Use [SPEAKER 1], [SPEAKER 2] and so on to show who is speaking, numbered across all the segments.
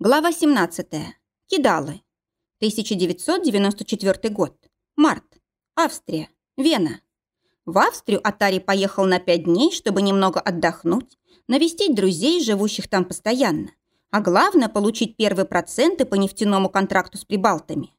[SPEAKER 1] Глава 17. Кидалы. 1994 год. Март. Австрия. Вена. В Австрию Атари поехал на пять дней, чтобы немного отдохнуть, навестить друзей, живущих там постоянно, а главное – получить первые проценты по нефтяному контракту с прибалтами.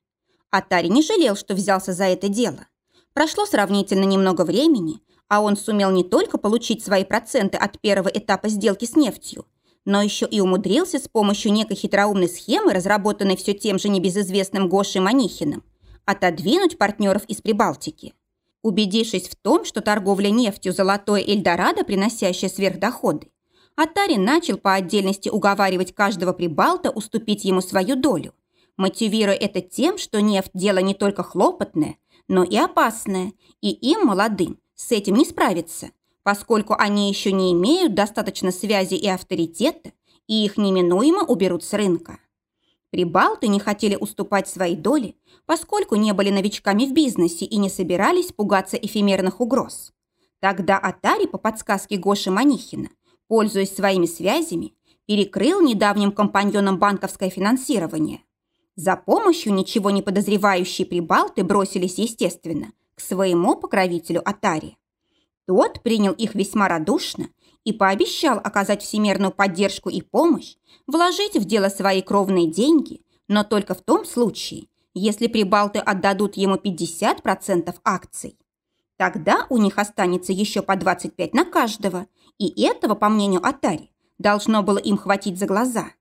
[SPEAKER 1] Атари не жалел, что взялся за это дело. Прошло сравнительно немного времени, а он сумел не только получить свои проценты от первого этапа сделки с нефтью – но еще и умудрился с помощью некой хитроумной схемы, разработанной все тем же небезызвестным Гошей Манихиным, отодвинуть партнеров из Прибалтики. Убедившись в том, что торговля нефтью – золотое Эльдорадо, приносящее сверхдоходы, Атари начал по отдельности уговаривать каждого прибалта уступить ему свою долю, мотивируя это тем, что нефть – дело не только хлопотное, но и опасное, и им, молодым, с этим не справиться, поскольку они еще не имеют достаточно связи и авторитета, и их неминуемо уберут с рынка. Прибалты не хотели уступать свои доли, поскольку не были новичками в бизнесе и не собирались пугаться эфемерных угроз. Тогда Атари по подсказке Гоши Манихина, пользуясь своими связями, перекрыл недавним компаньонам банковское финансирование. За помощью ничего не подозревающие прибалты бросились, естественно, к своему покровителю Атари. Тот принял их весьма радушно и пообещал оказать всемирную поддержку и помощь, вложить в дело свои кровные деньги, но только в том случае, если прибалты отдадут ему 50% акций. Тогда у них останется еще по 25 на каждого, и этого, по мнению Атари, должно было им хватить за глаза.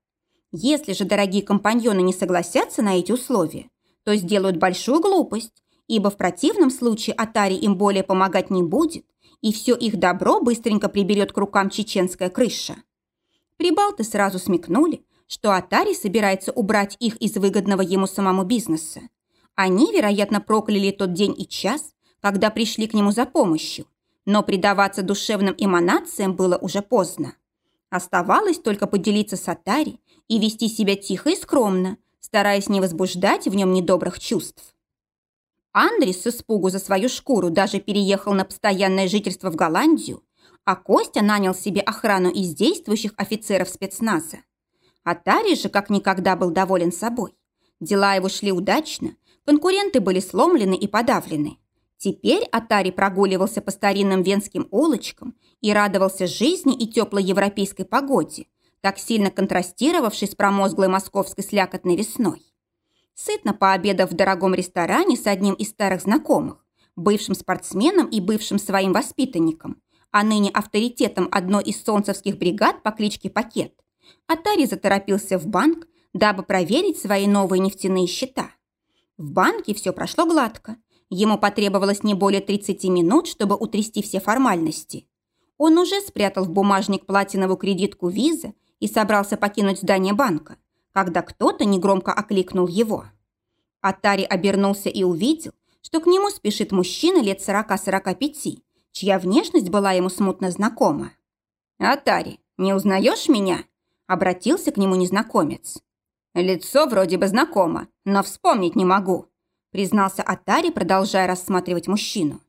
[SPEAKER 1] Если же дорогие компаньоны не согласятся на эти условия, то сделают большую глупость, ибо в противном случае Атари им более помогать не будет, и все их добро быстренько приберет к рукам чеченская крыша. Прибалты сразу смекнули, что Атари собирается убрать их из выгодного ему самому бизнеса. Они, вероятно, прокляли тот день и час, когда пришли к нему за помощью, но предаваться душевным эманациям было уже поздно. Оставалось только поделиться с Атари и вести себя тихо и скромно, стараясь не возбуждать в нем недобрых чувств. Андрис с испугу за свою шкуру даже переехал на постоянное жительство в Голландию, а Костя нанял себе охрану из действующих офицеров спецназа. Атари же как никогда был доволен собой. Дела его шли удачно, конкуренты были сломлены и подавлены. Теперь Атари прогуливался по старинным венским улочкам и радовался жизни и теплой европейской погоде, так сильно контрастировавшей с промозглой московской слякотной весной. Сытно пообедав в дорогом ресторане с одним из старых знакомых, бывшим спортсменом и бывшим своим воспитанником, а ныне авторитетом одной из солнцевских бригад по кличке Пакет, Атари заторопился в банк, дабы проверить свои новые нефтяные счета. В банке все прошло гладко. Ему потребовалось не более 30 минут, чтобы утрясти все формальности. Он уже спрятал в бумажник платиновую кредитку виза и собрался покинуть здание банка, когда кто-то негромко окликнул его. Атари обернулся и увидел, что к нему спешит мужчина лет 40-45, чья внешность была ему смутно знакома. «Атари, не узнаешь меня?» – обратился к нему незнакомец. «Лицо вроде бы знакомо, но вспомнить не могу», – признался Атари, продолжая рассматривать мужчину.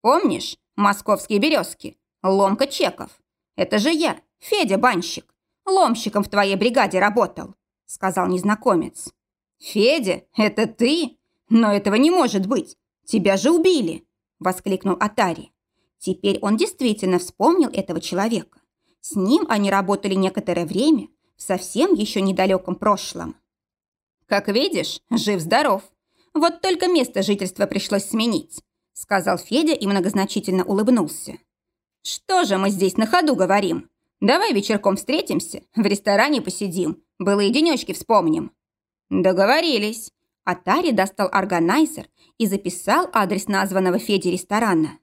[SPEAKER 1] «Помнишь московские березки? Ломка чеков. Это же я, Федя Банщик. Ломщиком в твоей бригаде работал сказал незнакомец. «Федя, это ты? Но этого не может быть! Тебя же убили!» – воскликнул Атари. Теперь он действительно вспомнил этого человека. С ним они работали некоторое время, в совсем еще недалеком прошлом. «Как видишь, жив-здоров. Вот только место жительства пришлось сменить», – сказал Федя и многозначительно улыбнулся. «Что же мы здесь на ходу говорим? Давай вечерком встретимся, в ресторане посидим, Былые денечки вспомним». «Договорились». Атари достал органайзер и записал адрес названного Феди ресторана.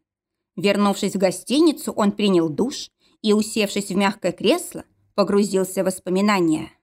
[SPEAKER 1] Вернувшись в гостиницу, он принял душ и, усевшись в мягкое кресло, погрузился в воспоминания.